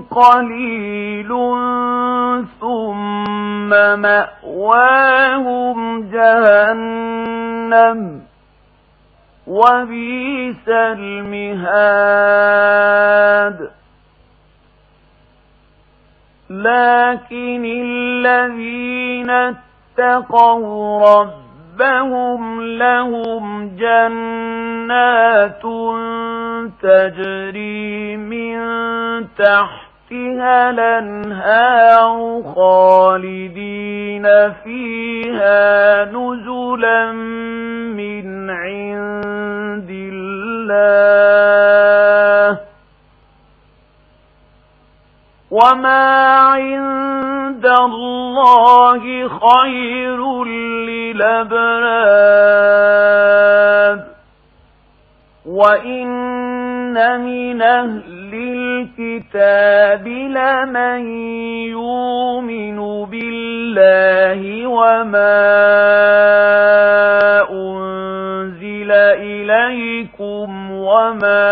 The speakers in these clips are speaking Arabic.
قليل ثم مأواهم جهنم وبيس المهاد. لكن الذين اتقوا ربهم لهم جنات تجري من تحتها الأنهار خالدين فيها نزلا من عند الله. وما عند الله خير للأبرار. وإن من أهل الكتاب لمن يؤمن بالله وما أنزل إليكم وما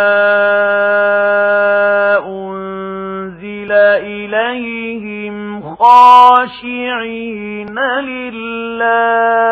أنزل إليهم خاشعين لله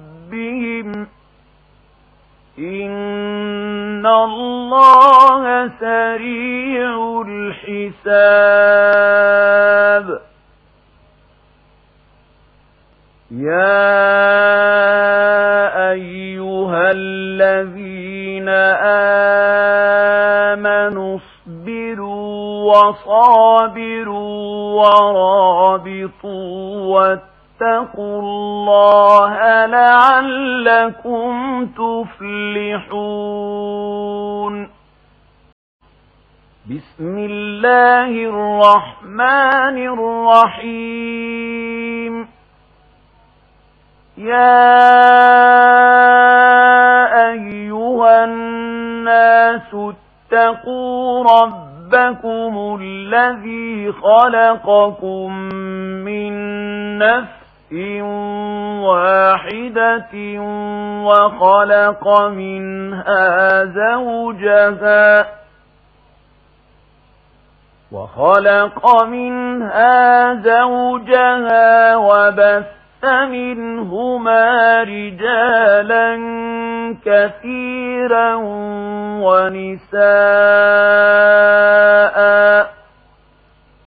إن الله سريع الحساب يا أيها الذين آمنوا اصبروا وصابروا ورابطوا واتقوا الله لعلكم تفلحون. بسم الله الرحمن الرحيم. يا أيها الناس اتقوا ربكم الذي خلقكم من واحدة وخلق منها زوجها وخلق منها زوجها وبث منهما رجالا كثيرا ونساء